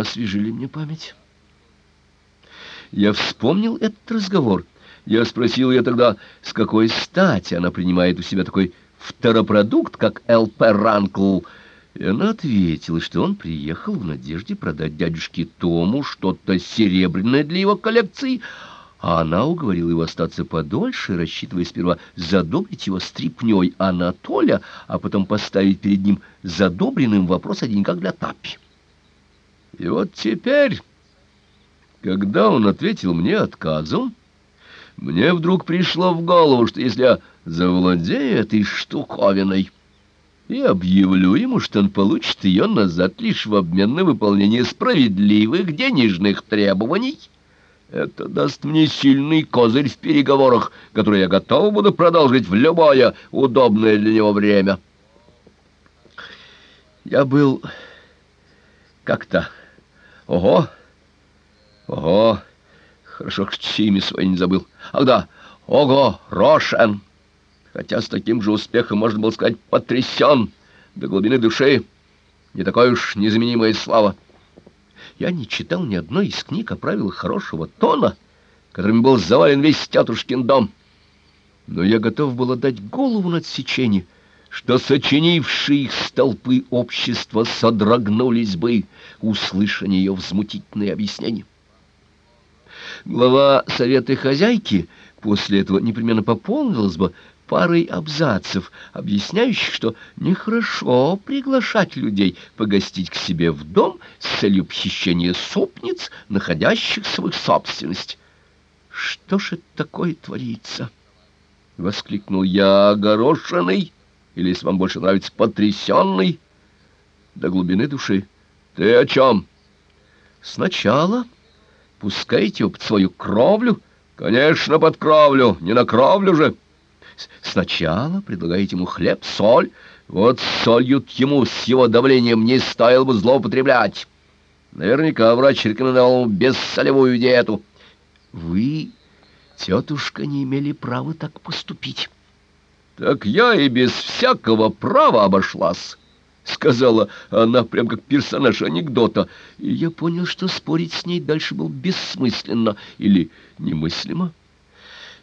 освежили мне память. Я вспомнил этот разговор. Я спросил ее тогда, с какой стати она принимает у себя такой второпродукт, как ЛП Ранкл, и она ответила, что он приехал в надежде продать дядюшке Тому что-то серебряное для его коллекции, а она уговорила его остаться подольше, рассчитывая сперва задобрить его стрипней Анатоля, а потом поставить перед ним задобренным вопрос о деньгах для Тапи. И вот теперь, когда он ответил мне отказом, мне вдруг пришло в голову, что если я завладею этой штуковиной и объявлю ему, что он получит ее назад лишь в обмен на выполнение справедливых денежных требований, это даст мне сильный козырь в переговорах, который я готов буду продолжить в любое удобное для него время. Я был как-то... Ого! Ого! Хорошо, что имя свое не забыл. Ах да, ого, Рошен! Хотя с таким же успехом можно было сказать «потрясен» до глубины души. Не такой уж незаменимая слава. Я не читал ни одной из книг о правилах хорошего тона, которыми был завален весь тетушкин дом. Но я готов был отдать голову над сечением, что сочинившие их столпы общества содрогнулись бы, услышав ее взмутительные объяснения. Глава совета хозяйки после этого непременно пополнилась бы парой абзацев, объясняющих, что нехорошо приглашать людей погостить к себе в дом с целью похищения супниц, находящихся в их собственности. «Что ж это такое творится?» — воскликнул я, огорошенный, или, если вам больше нравится, потрясенный, до глубины души. «Ты о чем?» «Сначала пускайте его под свою кровлю». «Конечно, под кровлю, не на кровлю же». Сначала предлагаете ему хлеб, соль. Вот солью ему с его давлением не стоило бы злоупотреблять. Наверняка врач рекомендовал ему бессолевую диету. Вы, тетушка, не имели права так поступить. Так я и без всякого права обошлась. — сказала она, прям как персонаж анекдота, и я понял, что спорить с ней дальше было бессмысленно или немыслимо.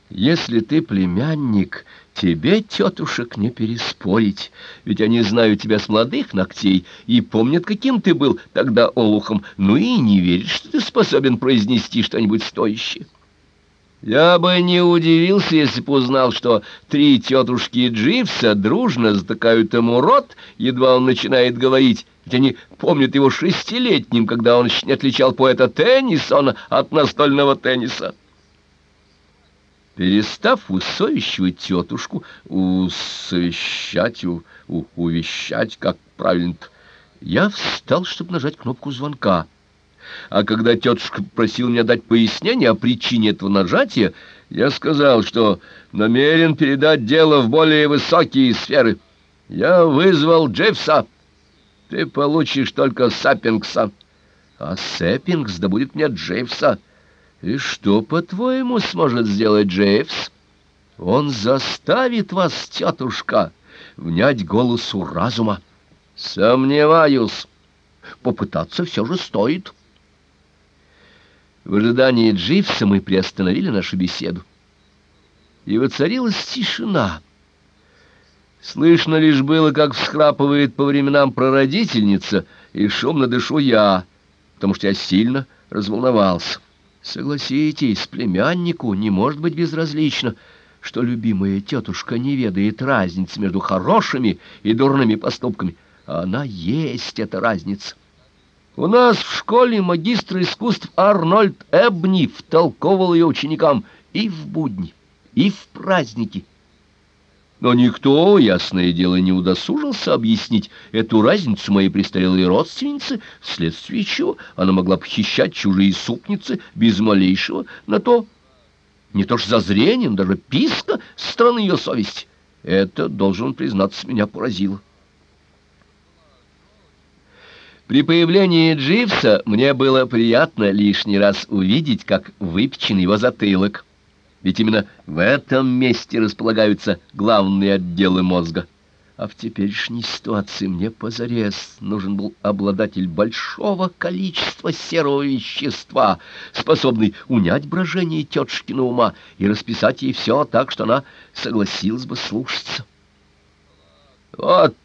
Если ты племянник, тебе, тетушек, не переспорить, ведь они знают тебя с молодых ногтей и помнят, каким ты был тогда олухом, ну и не верят, что ты способен произнести что-нибудь стоящее. Я бы не удивился, если бы узнал, что три тетушки Дживса дружно затыкают ему рот, едва он начинает говорить, ведь они помнят его шестилетним, когда он не отличал поэта Теннисона от настольного тенниса. Перестав усовещивать тетушку, усовещать, у, у, увещать, как правильно я встал, чтобы нажать кнопку звонка. А когда тетушка просила меня дать пояснение о причине этого нажатия, я сказал, что намерен передать дело в более высокие сферы. Я вызвал Джеффса. Ты получишь только Саппингса. А Саппингс добудет мне Джеффса. И что, по-твоему, сможет сделать Джейвс? Он заставит вас, тетушка, внять голосу разума. Сомневаюсь. Попытаться все же стоит. В ожидании Дживса мы приостановили нашу беседу. И воцарилась тишина. Слышно лишь было, как всхрапывает по временам прародительница, и шумно дышу я, потому что я сильно разволновался. Согласитесь, племяннику не может быть безразлично, что любимая тетушка не ведает разницы между хорошими и дурными поступками. Она есть эта разница. У нас в школе магистр искусств Арнольд Эбни втолковывал ее ученикам и в будни, и в праздники, но никто, ясное дело, не удосужился объяснить эту разницу моей престарелой родственнице, вследствие чего она могла похищать чужие супницы без малейшего на то, не то ж зазрением, даже писка со стороны ее совести. Это, должен признаться, меня поразило. При появлении Дживса мне было приятно лишний раз увидеть, как выпечен его затылок. Ведь именно в этом месте располагаются главные отделы мозга. А в теперешней ситуации мне позарез нужен был обладатель большого количества серого вещества, способный унять брожение тетушкина ума и расписать ей все так, что она согласилась бы слушаться. Вот